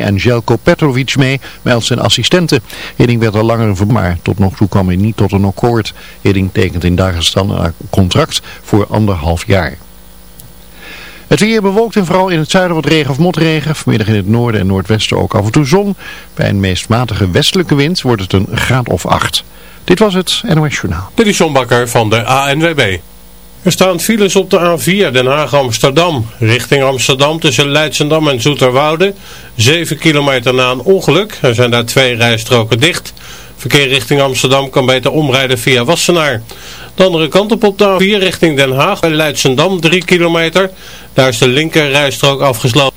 en Jelko Petrovic mee, meldt zijn assistenten. Hidding werd al langer een maar tot nog toe kwam hij niet tot een akkoord. Hidding tekent in Dagestan een contract voor anderhalf jaar. Het weer bewolkt en vooral in het zuiden wat regen of motregen. Vanmiddag in het noorden en noordwesten ook af en toe zon. Bij een meest matige westelijke wind wordt het een graad of acht. Dit was het NOS Journaal. Dit is John Bakker van de ANWB. Er staan files op de A4 Den Haag-Amsterdam. Richting Amsterdam tussen Leidsendam en Zoeterwoude. 7 kilometer na een ongeluk. Er zijn daar twee rijstroken dicht. Verkeer richting Amsterdam kan beter omrijden via Wassenaar. De andere kant op op de A4 richting Den Haag bij Leidsendam 3 kilometer. Daar is de linker rijstrook afgesloten.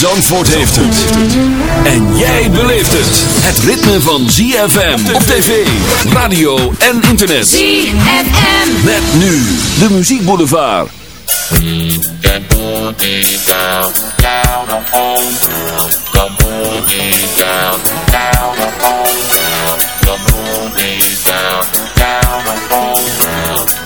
Zandvoort heeft het. En jij beleeft het. Het ritme van ZFM op tv, radio en internet. ZFM. Met nu de muziekboulevard. Can pull me down, down girl. Come pull me down, down girl. Come pull me down, down upon girl.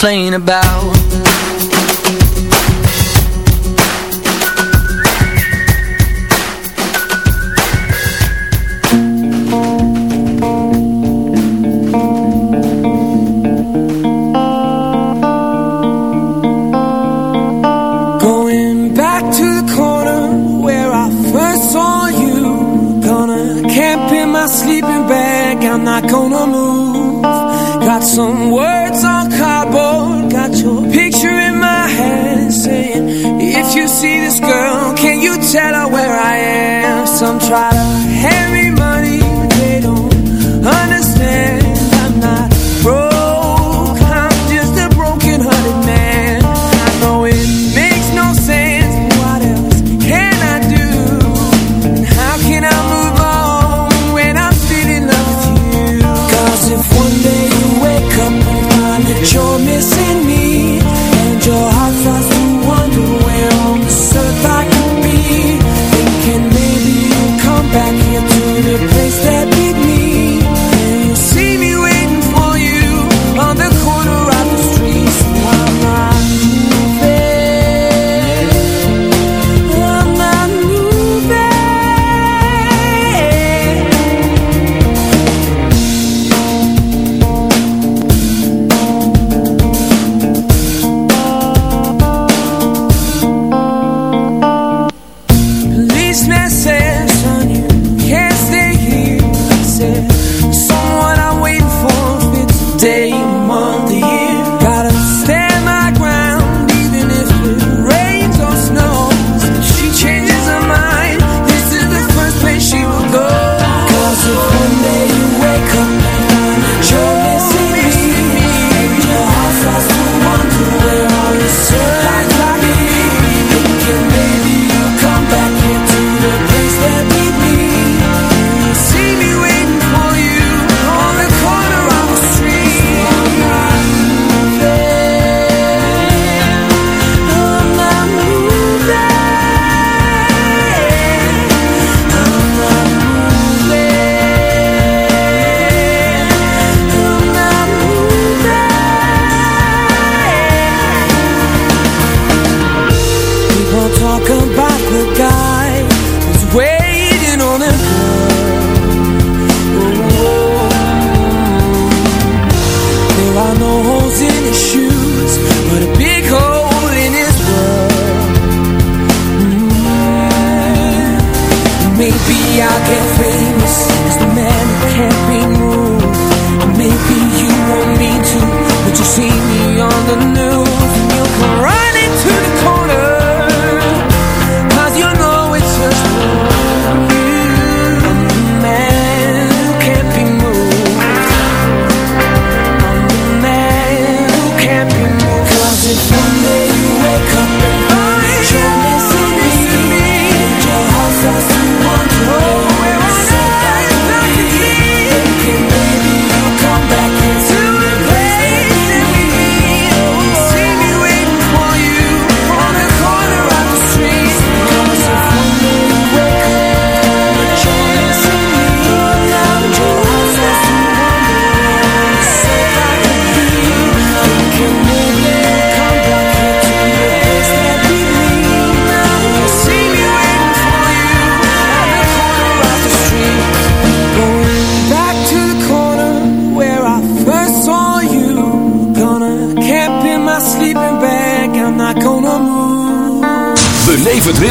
Complain about.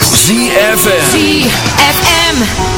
ZFM. ZFM.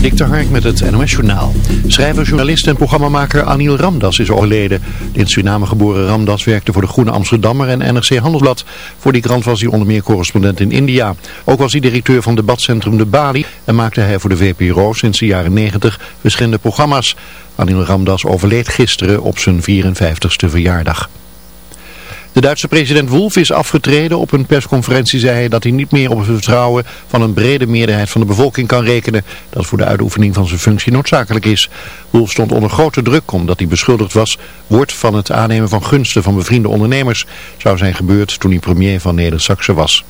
Dik de Hark met het NOS-journaal. Schrijver, journalist en programmamaker Anil Ramdas is overleden. De in Suriname geboren Ramdas werkte voor de Groene Amsterdammer en NRC Handelsblad. Voor die krant was hij onder meer correspondent in India. Ook was hij directeur van debatcentrum De Bali en maakte hij voor de VPRO sinds de jaren 90 verschillende programma's. Anil Ramdas overleed gisteren op zijn 54ste verjaardag. De Duitse president Wolf is afgetreden. Op een persconferentie zei hij dat hij niet meer op het vertrouwen van een brede meerderheid van de bevolking kan rekenen. Dat voor de uitoefening van zijn functie noodzakelijk is. Wolf stond onder grote druk omdat hij beschuldigd was wordt van het aannemen van gunsten van bevriende ondernemers. Zou zijn gebeurd toen hij premier van Neder-Saxe was.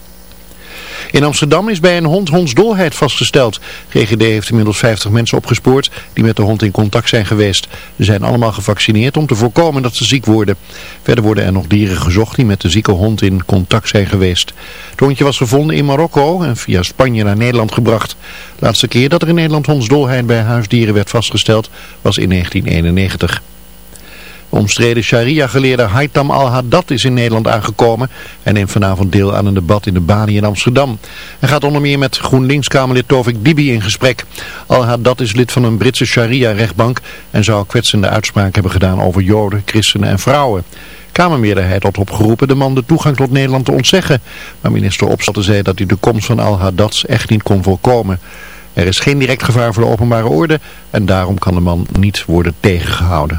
In Amsterdam is bij een hond hondsdolheid vastgesteld. GGD heeft inmiddels 50 mensen opgespoord die met de hond in contact zijn geweest. Ze zijn allemaal gevaccineerd om te voorkomen dat ze ziek worden. Verder worden er nog dieren gezocht die met de zieke hond in contact zijn geweest. Het hondje was gevonden in Marokko en via Spanje naar Nederland gebracht. De laatste keer dat er in Nederland hondsdolheid bij huisdieren werd vastgesteld was in 1991. De omstreden sharia-geleerde Haitham al-Haddad is in Nederland aangekomen en neemt vanavond deel aan een debat in de Bani in Amsterdam. Hij gaat onder meer met GroenLinks-Kamerlid Tovik Dibi in gesprek. Al-Haddad is lid van een Britse sharia-rechtbank en zou kwetsende uitspraken hebben gedaan over joden, christenen en vrouwen. Kamermeerderheid had opgeroepen de man de toegang tot Nederland te ontzeggen. Maar minister Opstelten zei dat hij de komst van al-Haddad echt niet kon voorkomen. Er is geen direct gevaar voor de openbare orde en daarom kan de man niet worden tegengehouden.